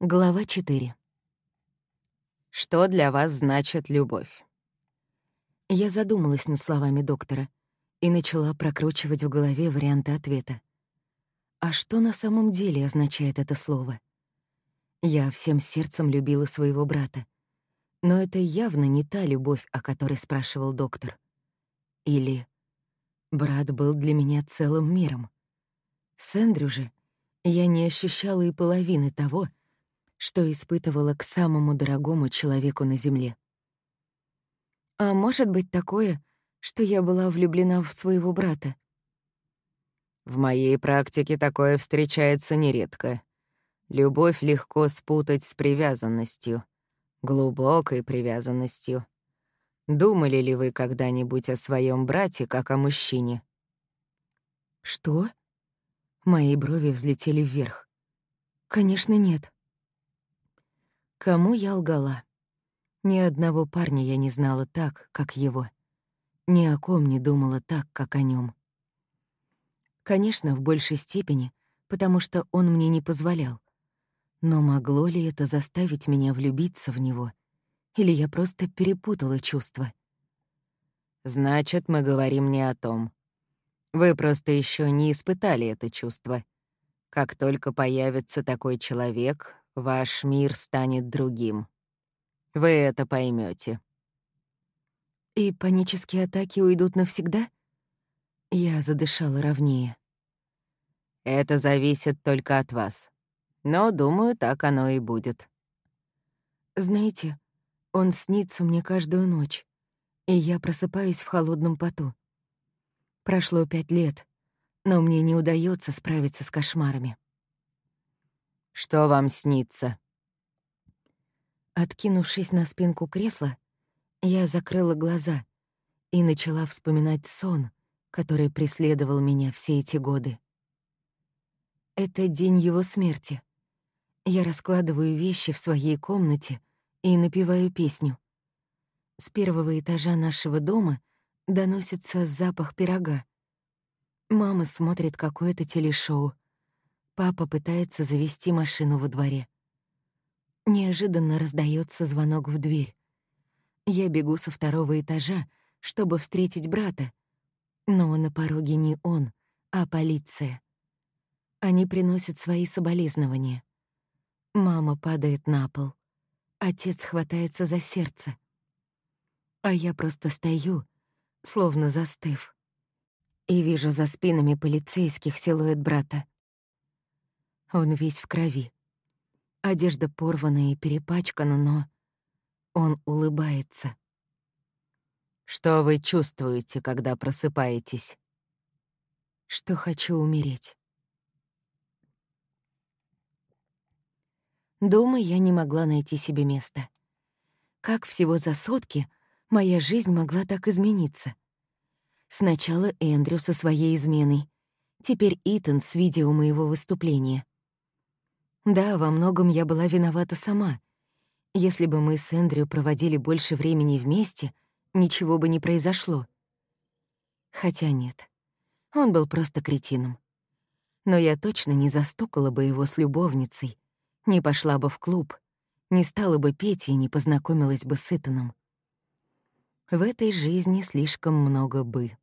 Глава 4. Что для вас значит любовь? Я задумалась над словами доктора и начала прокручивать в голове варианты ответа. А что на самом деле означает это слово? Я всем сердцем любила своего брата. Но это явно не та любовь, о которой спрашивал доктор. Или брат был для меня целым миром. С Эндрю же я не ощущала и половины того, что испытывала к самому дорогому человеку на Земле. А может быть такое, что я была влюблена в своего брата? В моей практике такое встречается нередко. Любовь легко спутать с привязанностью, глубокой привязанностью. Думали ли вы когда-нибудь о своем брате как о мужчине? Что? Мои брови взлетели вверх. Конечно, нет. Кому я лгала? Ни одного парня я не знала так, как его. Ни о ком не думала так, как о нем. Конечно, в большей степени, потому что он мне не позволял. Но могло ли это заставить меня влюбиться в него? Или я просто перепутала чувства? Значит, мы говорим не о том. Вы просто еще не испытали это чувство. Как только появится такой человек, Ваш мир станет другим. Вы это поймете. И панические атаки уйдут навсегда? Я задышала ровнее. Это зависит только от вас. Но, думаю, так оно и будет. Знаете, он снится мне каждую ночь, и я просыпаюсь в холодном поту. Прошло пять лет, но мне не удается справиться с кошмарами. Что вам снится?» Откинувшись на спинку кресла, я закрыла глаза и начала вспоминать сон, который преследовал меня все эти годы. Это день его смерти. Я раскладываю вещи в своей комнате и напеваю песню. С первого этажа нашего дома доносится запах пирога. Мама смотрит какое-то телешоу, Папа пытается завести машину во дворе. Неожиданно раздается звонок в дверь. Я бегу со второго этажа, чтобы встретить брата. Но на пороге не он, а полиция. Они приносят свои соболезнования. Мама падает на пол. Отец хватается за сердце. А я просто стою, словно застыв. И вижу за спинами полицейских силуэт брата. Он весь в крови. Одежда порвана и перепачкана, но он улыбается. Что вы чувствуете, когда просыпаетесь? Что хочу умереть. Дома я не могла найти себе места. Как всего за сутки моя жизнь могла так измениться? Сначала Эндрю со своей изменой, теперь Итан с видео моего выступления. Да, во многом я была виновата сама. Если бы мы с Эндрю проводили больше времени вместе, ничего бы не произошло. Хотя нет, он был просто кретином. Но я точно не застукала бы его с любовницей, не пошла бы в клуб, не стала бы петь и не познакомилась бы с Итаном. В этой жизни слишком много «бы».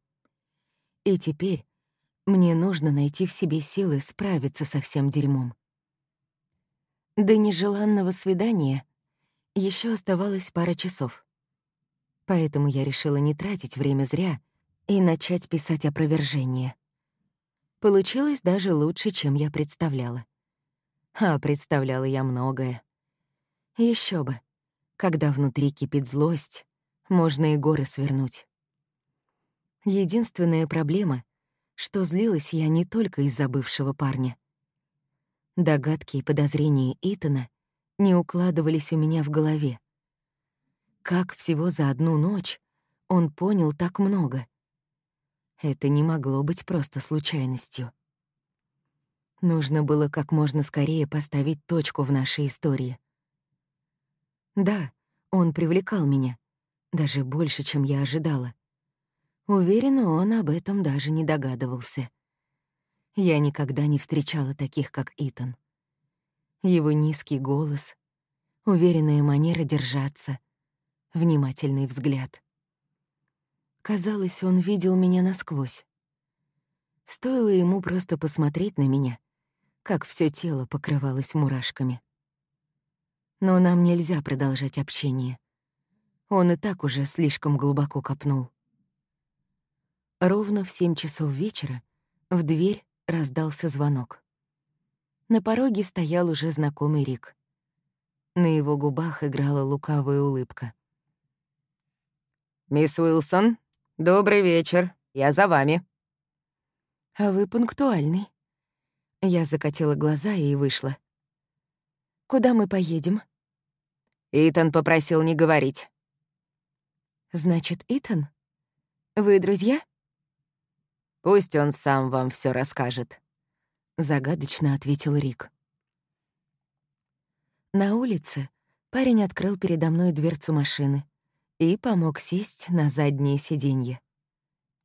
И теперь мне нужно найти в себе силы справиться со всем дерьмом. До нежеланного свидания еще оставалось пара часов. Поэтому я решила не тратить время зря и начать писать опровержение. Получилось даже лучше, чем я представляла. А представляла я многое. Еще бы, когда внутри кипит злость, можно и горы свернуть. Единственная проблема, что злилась я не только из-за бывшего парня. Догадки и подозрения Итана не укладывались у меня в голове. Как всего за одну ночь он понял так много? Это не могло быть просто случайностью. Нужно было как можно скорее поставить точку в нашей истории. Да, он привлекал меня, даже больше, чем я ожидала. Уверена, он об этом даже не догадывался. Я никогда не встречала таких, как Итан. Его низкий голос, уверенная манера держаться, внимательный взгляд. Казалось, он видел меня насквозь. Стоило ему просто посмотреть на меня, как все тело покрывалось мурашками. Но нам нельзя продолжать общение. Он и так уже слишком глубоко копнул. Ровно в семь часов вечера в дверь раздался звонок. На пороге стоял уже знакомый Рик. На его губах играла лукавая улыбка. «Мисс Уилсон, добрый вечер. Я за вами». «А вы пунктуальный». Я закатила глаза и вышла. «Куда мы поедем?» Итан попросил не говорить. «Значит, Итан? Вы друзья?» «Пусть он сам вам все расскажет», — загадочно ответил Рик. На улице парень открыл передо мной дверцу машины и помог сесть на заднее сиденье.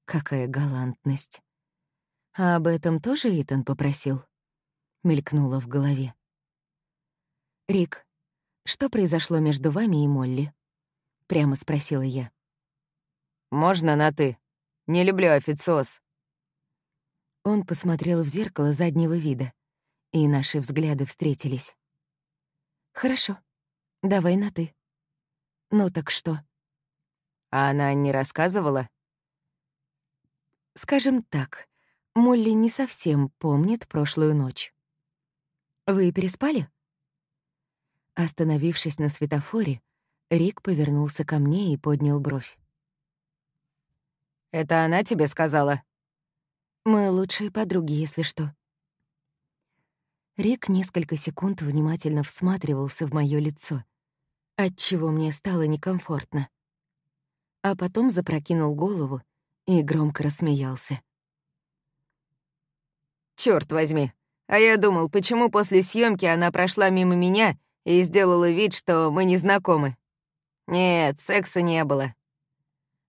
Какая галантность. А об этом тоже Итан попросил? Мелькнуло в голове. «Рик, что произошло между вами и Молли?» — прямо спросила я. «Можно на «ты»? Не люблю официоз». Он посмотрел в зеркало заднего вида, и наши взгляды встретились. «Хорошо, давай на «ты». Ну так что?» А она не рассказывала? Скажем так, Молли не совсем помнит прошлую ночь. «Вы переспали?» Остановившись на светофоре, Рик повернулся ко мне и поднял бровь. «Это она тебе сказала?» «Мы лучшие подруги, если что». Рик несколько секунд внимательно всматривался в моё лицо, отчего мне стало некомфортно. А потом запрокинул голову и громко рассмеялся. «Чёрт возьми! А я думал, почему после съемки она прошла мимо меня и сделала вид, что мы не знакомы. Нет, секса не было.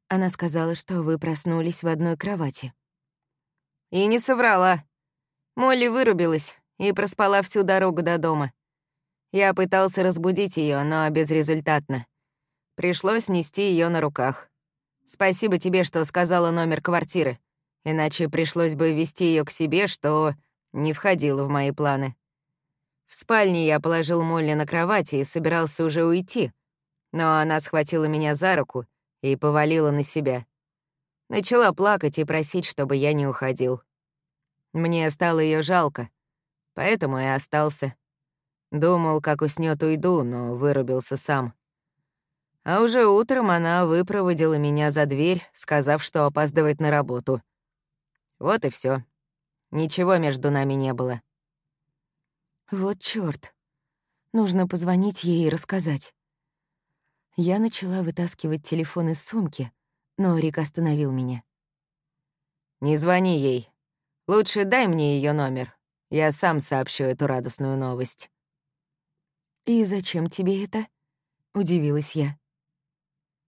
Она сказала, что вы проснулись в одной кровати. И не соврала. Молли вырубилась и проспала всю дорогу до дома. Я пытался разбудить ее, но безрезультатно. Пришлось нести ее на руках. Спасибо тебе, что сказала номер квартиры. Иначе пришлось бы вести ее к себе, что не входило в мои планы. В спальне я положил Молли на кровати и собирался уже уйти, но она схватила меня за руку и повалила на себя. Начала плакать и просить, чтобы я не уходил. Мне стало ее жалко, поэтому и остался. Думал, как уснёт, уйду, но вырубился сам. А уже утром она выпроводила меня за дверь, сказав, что опаздывает на работу. Вот и все. Ничего между нами не было. Вот чёрт. Нужно позвонить ей и рассказать. Я начала вытаскивать телефон из сумки, но Рик остановил меня. «Не звони ей. Лучше дай мне ее номер. Я сам сообщу эту радостную новость». «И зачем тебе это?» — удивилась я.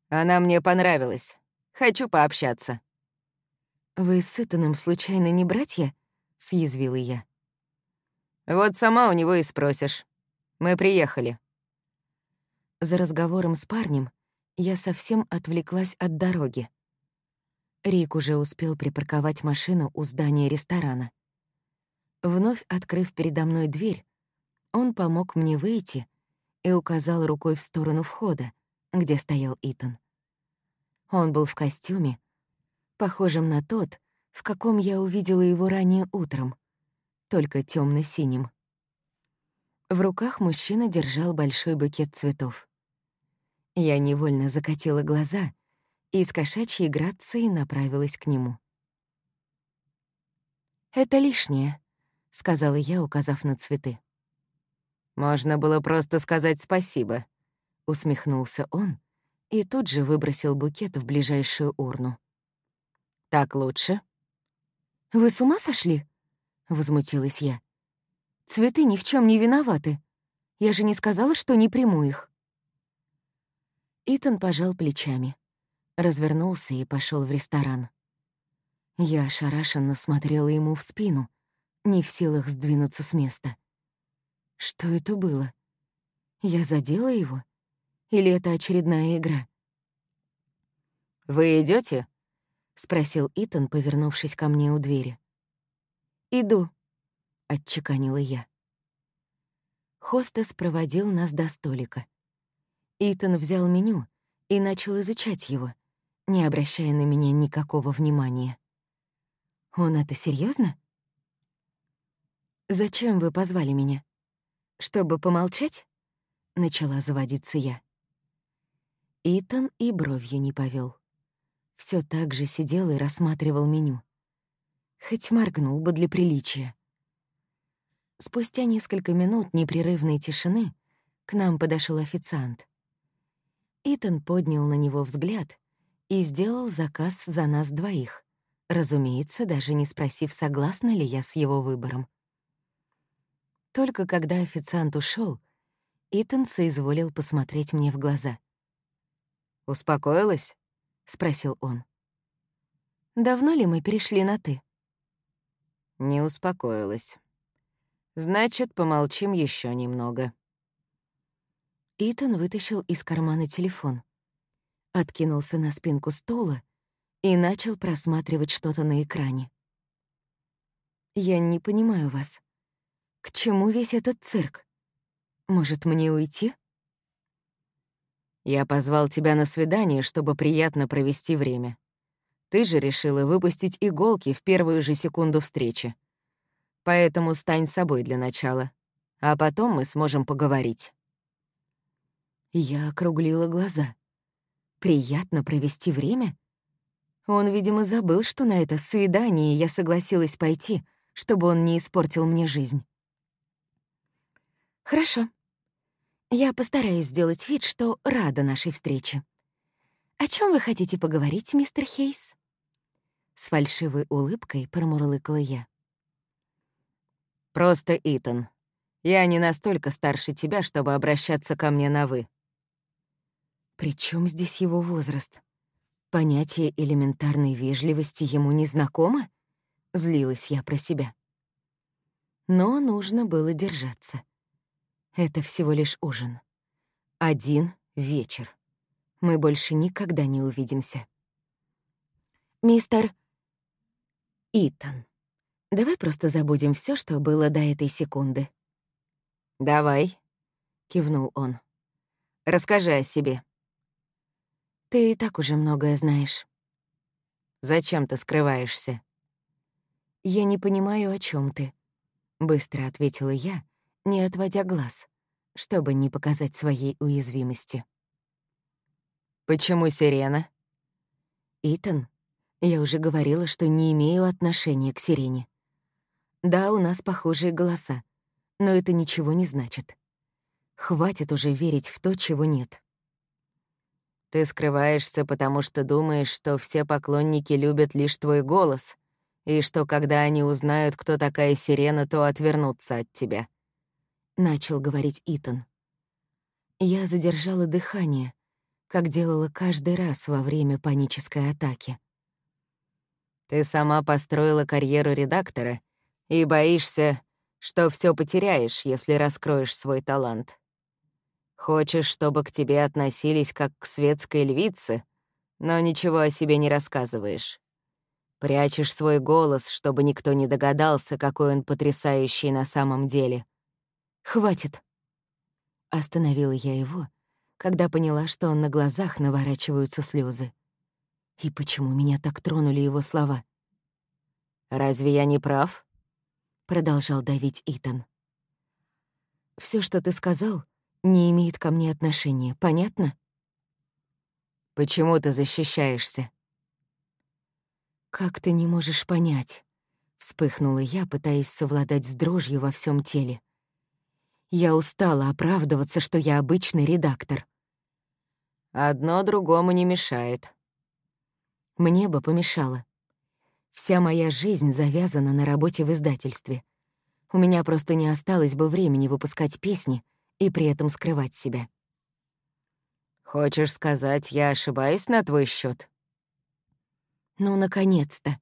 «Она мне понравилась. Хочу пообщаться». «Вы с Итаном случайно не братья?» — съязвила я. Вот сама у него и спросишь. Мы приехали. За разговором с парнем я совсем отвлеклась от дороги. Рик уже успел припарковать машину у здания ресторана. Вновь открыв передо мной дверь, он помог мне выйти и указал рукой в сторону входа, где стоял Итан. Он был в костюме, похожем на тот, в каком я увидела его ранее утром только темно синим В руках мужчина держал большой букет цветов. Я невольно закатила глаза и с кошачьей грацией направилась к нему. «Это лишнее», — сказала я, указав на цветы. «Можно было просто сказать спасибо», — усмехнулся он и тут же выбросил букет в ближайшую урну. «Так лучше?» «Вы с ума сошли?» — возмутилась я. «Цветы ни в чем не виноваты. Я же не сказала, что не приму их». Итан пожал плечами, развернулся и пошел в ресторан. Я ошарашенно смотрела ему в спину, не в силах сдвинуться с места. Что это было? Я задела его? Или это очередная игра? «Вы идете? спросил Итан, повернувшись ко мне у двери. «Иду», — отчеканила я. Хостес проводил нас до столика. Итан взял меню и начал изучать его, не обращая на меня никакого внимания. «Он это серьезно? «Зачем вы позвали меня? Чтобы помолчать?» — начала заводиться я. Итан и бровью не повел. Все так же сидел и рассматривал меню. Хоть моргнул бы для приличия. Спустя несколько минут непрерывной тишины к нам подошел официант. Итан поднял на него взгляд и сделал заказ за нас двоих, разумеется, даже не спросив, согласна ли я с его выбором. Только когда официант ушел, Итан соизволил посмотреть мне в глаза. «Успокоилась?» — спросил он. «Давно ли мы перешли на «ты»?» Не успокоилась. «Значит, помолчим еще немного». Итан вытащил из кармана телефон, откинулся на спинку стула и начал просматривать что-то на экране. «Я не понимаю вас. К чему весь этот цирк? Может, мне уйти?» «Я позвал тебя на свидание, чтобы приятно провести время. Ты же решила выпустить иголки в первую же секунду встречи. Поэтому стань собой для начала, а потом мы сможем поговорить». Я округлила глаза. «Приятно провести время?» Он, видимо, забыл, что на это свидание я согласилась пойти, чтобы он не испортил мне жизнь. «Хорошо. Я постараюсь сделать вид, что рада нашей встрече. О чем вы хотите поговорить, мистер Хейс?» С фальшивой улыбкой промурлыкала я. «Просто Итан. Я не настолько старше тебя, чтобы обращаться ко мне на «вы». «При чем здесь его возраст? Понятие элементарной вежливости ему не знакомо?» Злилась я про себя. Но нужно было держаться. Это всего лишь ужин. Один вечер. Мы больше никогда не увидимся. «Мистер...» «Итан, давай просто забудем все, что было до этой секунды». «Давай», — кивнул он. «Расскажи о себе». «Ты и так уже многое знаешь». «Зачем ты скрываешься?» «Я не понимаю, о чем ты», — быстро ответила я, не отводя глаз, чтобы не показать своей уязвимости. «Почему сирена?» «Итан, я уже говорила, что не имею отношения к сирене. Да, у нас похожие голоса, но это ничего не значит. Хватит уже верить в то, чего нет». «Ты скрываешься, потому что думаешь, что все поклонники любят лишь твой голос», и что когда они узнают, кто такая сирена, то отвернутся от тебя. — начал говорить Итан. Я задержала дыхание, как делала каждый раз во время панической атаки. «Ты сама построила карьеру редактора и боишься, что все потеряешь, если раскроешь свой талант. Хочешь, чтобы к тебе относились как к светской львице, но ничего о себе не рассказываешь. Прячешь свой голос, чтобы никто не догадался, какой он потрясающий на самом деле. «Хватит!» Остановила я его, когда поняла, что он на глазах наворачиваются слезы. И почему меня так тронули его слова? «Разве я не прав?» — продолжал давить Итан. Все, что ты сказал, не имеет ко мне отношения, понятно?» «Почему ты защищаешься?» «Как ты не можешь понять?» — вспыхнула я, пытаясь совладать с дрожью во всем теле. Я устала оправдываться, что я обычный редактор. Одно другому не мешает. Мне бы помешало. Вся моя жизнь завязана на работе в издательстве. У меня просто не осталось бы времени выпускать песни и при этом скрывать себя. Хочешь сказать, я ошибаюсь на твой счет? Ну, наконец-то.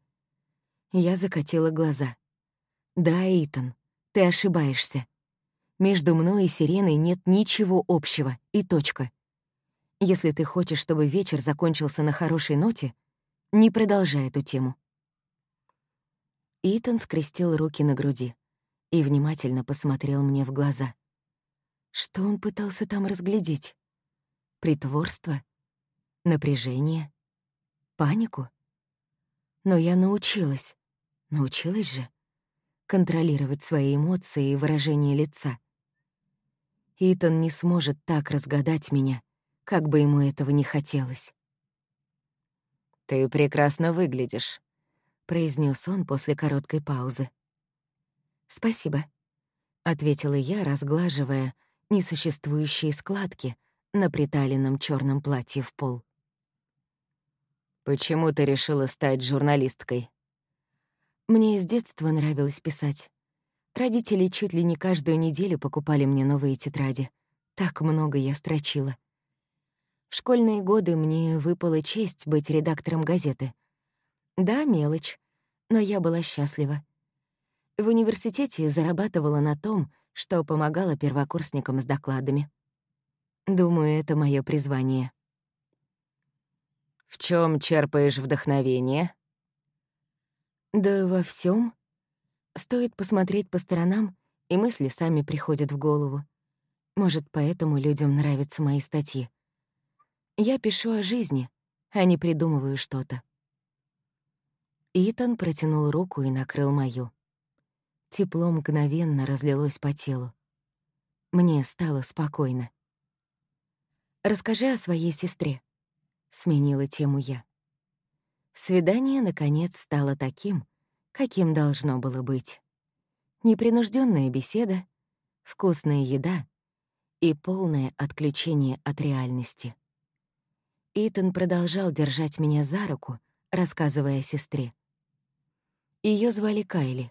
Я закатила глаза. Да, Итан, ты ошибаешься. Между мной и сиреной нет ничего общего, и точка. Если ты хочешь, чтобы вечер закончился на хорошей ноте, не продолжай эту тему. Итан скрестил руки на груди и внимательно посмотрел мне в глаза. Что он пытался там разглядеть? Притворство? Напряжение? Панику? Но я научилась. Научилась же контролировать свои эмоции и выражение лица. Итан не сможет так разгадать меня, как бы ему этого не хотелось. «Ты прекрасно выглядишь», — произнес он после короткой паузы. «Спасибо», — ответила я, разглаживая несуществующие складки на приталенном черном платье в пол. «Почему ты решила стать журналисткой?» Мне с детства нравилось писать. Родители чуть ли не каждую неделю покупали мне новые тетради. Так много я строчила. В школьные годы мне выпала честь быть редактором газеты. Да, мелочь, но я была счастлива. В университете зарабатывала на том, что помогала первокурсникам с докладами. Думаю, это мое призвание. В чем черпаешь вдохновение? Да во всем. Стоит посмотреть по сторонам, и мысли сами приходят в голову. Может, поэтому людям нравятся мои статьи. Я пишу о жизни, а не придумываю что-то. Итан протянул руку и накрыл мою. Тепло мгновенно разлилось по телу. Мне стало спокойно. «Расскажи о своей сестре», — сменила тему я. Свидание, наконец, стало таким, каким должно было быть. Непринужденная беседа, вкусная еда и полное отключение от реальности. Итан продолжал держать меня за руку, рассказывая о сестре. Ее звали Кайли.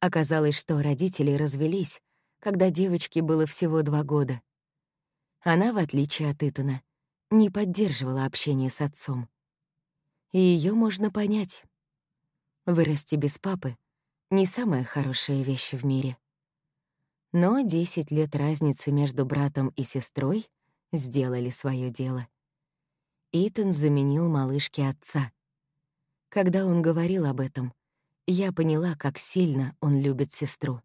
Оказалось, что родители развелись, когда девочке было всего два года. Она, в отличие от Итана, не поддерживала общение с отцом. И ее можно понять. Вырасти без папы — не самая хорошая вещь в мире. Но 10 лет разницы между братом и сестрой сделали свое дело. Итан заменил малышке отца. Когда он говорил об этом, я поняла, как сильно он любит сестру.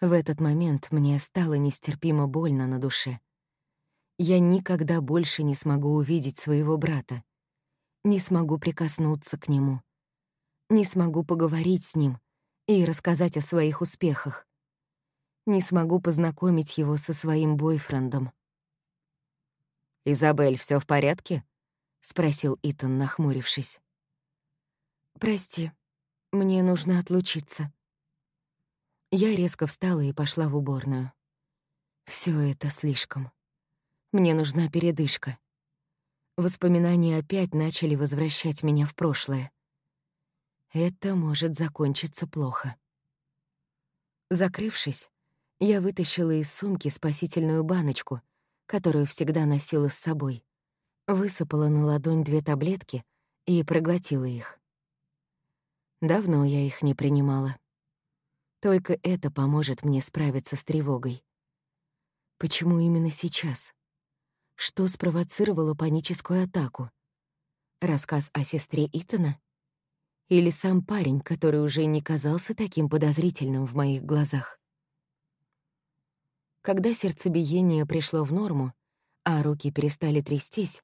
В этот момент мне стало нестерпимо больно на душе. Я никогда больше не смогу увидеть своего брата, не смогу прикоснуться к нему, не смогу поговорить с ним и рассказать о своих успехах, не смогу познакомить его со своим бойфрендом. «Изабель, все в порядке?» — спросил Итан, нахмурившись. «Прости, мне нужно отлучиться». Я резко встала и пошла в уборную. Все это слишком. Мне нужна передышка. Воспоминания опять начали возвращать меня в прошлое. Это может закончиться плохо. Закрывшись, я вытащила из сумки спасительную баночку, которую всегда носила с собой, высыпала на ладонь две таблетки и проглотила их. Давно я их не принимала. Только это поможет мне справиться с тревогой. Почему именно сейчас? Что спровоцировало паническую атаку? Рассказ о сестре Итана? Или сам парень, который уже не казался таким подозрительным в моих глазах? Когда сердцебиение пришло в норму, а руки перестали трястись,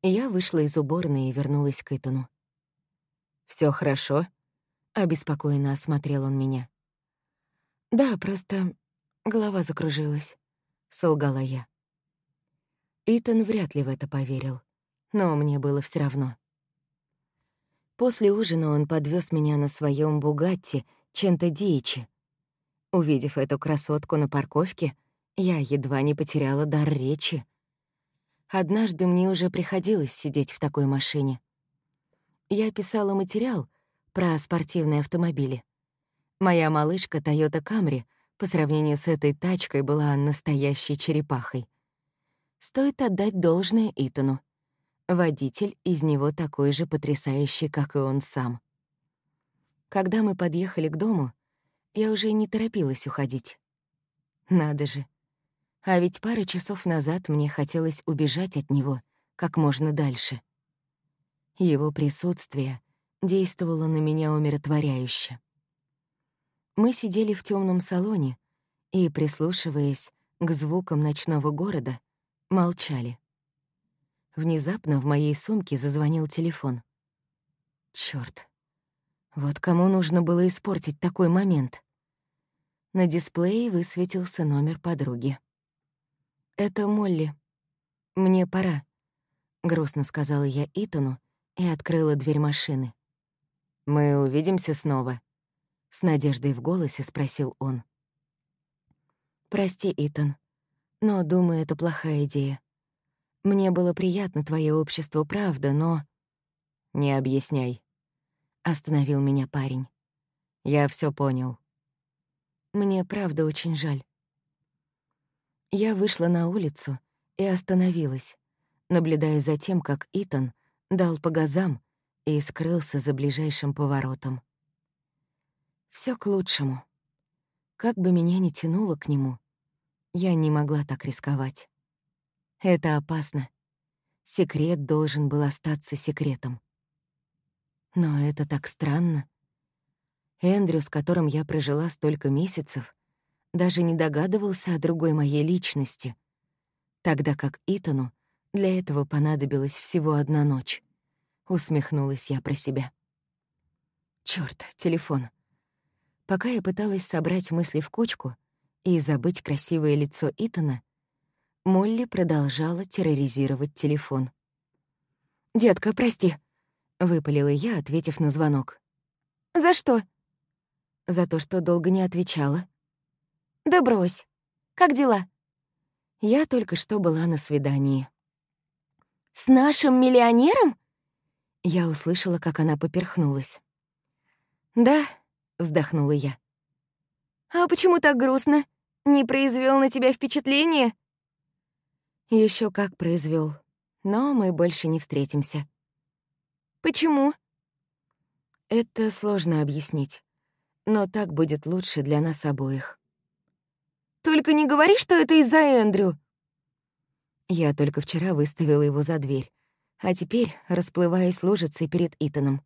я вышла из уборной и вернулась к Итану. Все хорошо?» — обеспокоенно осмотрел он меня. «Да, просто голова закружилась», — солгала я. Итан вряд ли в это поверил, но мне было все равно. После ужина он подвез меня на своем Бугатти Чента Диичи. Увидев эту красотку на парковке, я едва не потеряла дар речи. Однажды мне уже приходилось сидеть в такой машине. Я писала материал про спортивные автомобили. Моя малышка Toyota Camry по сравнению с этой тачкой была настоящей черепахой. Стоит отдать должное Итану. Водитель из него такой же потрясающий, как и он сам. Когда мы подъехали к дому, я уже не торопилась уходить. Надо же. А ведь пару часов назад мне хотелось убежать от него как можно дальше. Его присутствие действовало на меня умиротворяюще. Мы сидели в темном салоне и, прислушиваясь к звукам ночного города, молчали. Внезапно в моей сумке зазвонил телефон. Чёрт. Вот кому нужно было испортить такой момент. На дисплее высветился номер подруги. «Это Молли. Мне пора», — грустно сказала я Итану и открыла дверь машины. «Мы увидимся снова?» — с надеждой в голосе спросил он. «Прости, Итан, но, думаю, это плохая идея. Мне было приятно твое общество, правда, но...» «Не объясняй», — остановил меня парень. «Я все понял». «Мне правда очень жаль». Я вышла на улицу и остановилась, наблюдая за тем, как Итан дал по газам и скрылся за ближайшим поворотом. Все к лучшему. Как бы меня ни тянуло к нему, я не могла так рисковать. Это опасно. Секрет должен был остаться секретом. Но это так странно. Эндрю, с которым я прожила столько месяцев, даже не догадывался о другой моей личности, тогда как Итану для этого понадобилась всего одна ночь. Усмехнулась я про себя. Чёрт, телефон. Пока я пыталась собрать мысли в кучку и забыть красивое лицо Итана, Молли продолжала терроризировать телефон. «Детка, прости», — выпалила я, ответив на звонок. «За что?» «За то, что долго не отвечала». «Да брось. Как дела?» Я только что была на свидании. «С нашим миллионером?» Я услышала, как она поперхнулась. «Да, вздохнула я. «А почему так грустно? Не произвел на тебя впечатление?» Еще как произвел, но мы больше не встретимся. «Почему?» Это сложно объяснить, но так будет лучше для нас обоих. «Только не говори, что это из-за Эндрю!» Я только вчера выставила его за дверь, а теперь, расплываясь лужицей перед Итаном,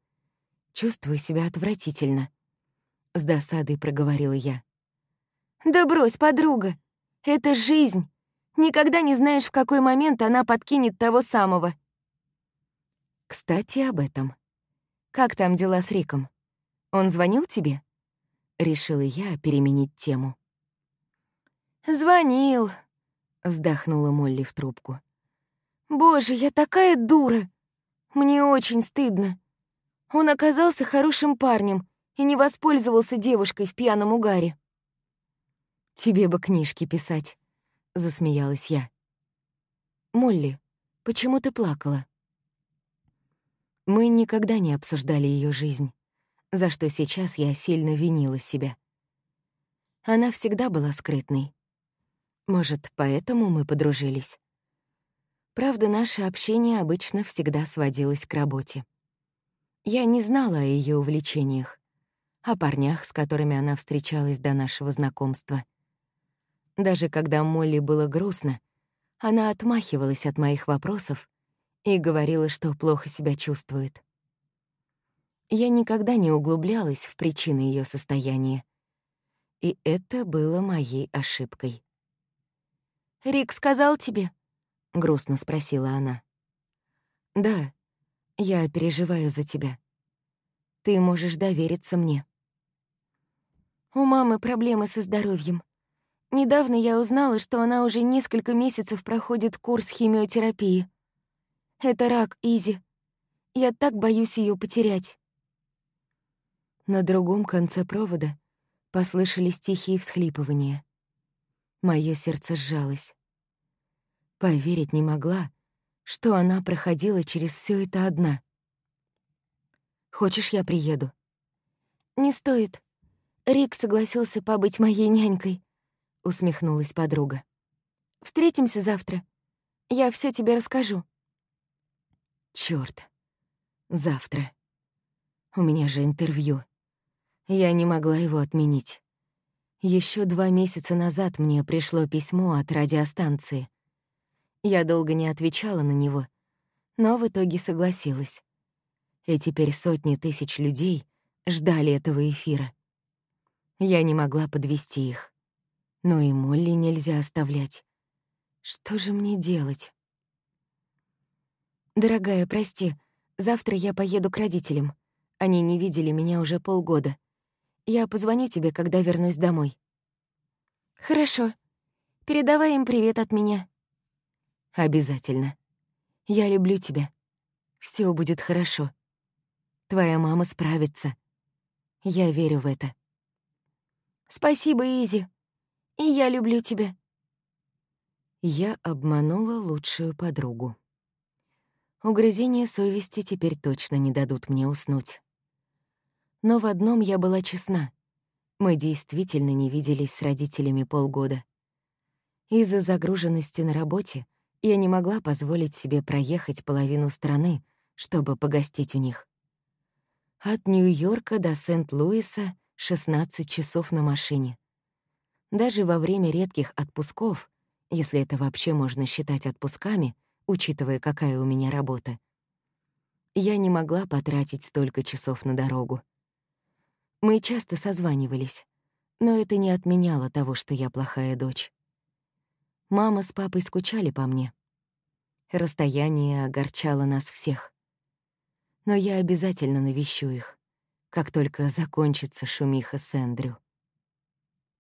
чувствую себя отвратительно. — с досадой проговорила я. «Да брось, подруга. Это жизнь. Никогда не знаешь, в какой момент она подкинет того самого». «Кстати, об этом. Как там дела с Риком? Он звонил тебе?» Решила я переменить тему. «Звонил», — вздохнула Молли в трубку. «Боже, я такая дура! Мне очень стыдно. Он оказался хорошим парнем, и не воспользовался девушкой в пьяном угаре. «Тебе бы книжки писать», — засмеялась я. «Молли, почему ты плакала?» Мы никогда не обсуждали ее жизнь, за что сейчас я сильно винила себя. Она всегда была скрытной. Может, поэтому мы подружились. Правда, наше общение обычно всегда сводилось к работе. Я не знала о ее увлечениях, о парнях, с которыми она встречалась до нашего знакомства. Даже когда Молли было грустно, она отмахивалась от моих вопросов и говорила, что плохо себя чувствует. Я никогда не углублялась в причины ее состояния. И это было моей ошибкой. «Рик сказал тебе?» — грустно спросила она. «Да, я переживаю за тебя. Ты можешь довериться мне». У мамы проблемы со здоровьем. Недавно я узнала, что она уже несколько месяцев проходит курс химиотерапии. Это рак, Изи. Я так боюсь ее потерять. На другом конце провода послышались тихие всхлипывания. Моё сердце сжалось. Поверить не могла, что она проходила через все это одна. «Хочешь, я приеду?» «Не стоит. Рик согласился побыть моей нянькой», — усмехнулась подруга. «Встретимся завтра. Я все тебе расскажу». Черт, Завтра. У меня же интервью. Я не могла его отменить. Еще два месяца назад мне пришло письмо от радиостанции. Я долго не отвечала на него, но в итоге согласилась. И теперь сотни тысяч людей ждали этого эфира. Я не могла подвести их. Но и Молли нельзя оставлять. Что же мне делать? «Дорогая, прости, завтра я поеду к родителям. Они не видели меня уже полгода. Я позвоню тебе, когда вернусь домой». «Хорошо. Передавай им привет от меня». «Обязательно. Я люблю тебя. Все будет хорошо. Твоя мама справится. Я верю в это». «Спасибо, Изи. И я люблю тебя». Я обманула лучшую подругу. Угрызения совести теперь точно не дадут мне уснуть. Но в одном я была честна. Мы действительно не виделись с родителями полгода. Из-за загруженности на работе я не могла позволить себе проехать половину страны, чтобы погостить у них. От Нью-Йорка до Сент-Луиса 16 часов на машине. Даже во время редких отпусков, если это вообще можно считать отпусками, учитывая, какая у меня работа, я не могла потратить столько часов на дорогу. Мы часто созванивались, но это не отменяло того, что я плохая дочь. Мама с папой скучали по мне. Расстояние огорчало нас всех. Но я обязательно навещу их, как только закончится шумиха с Эндрю.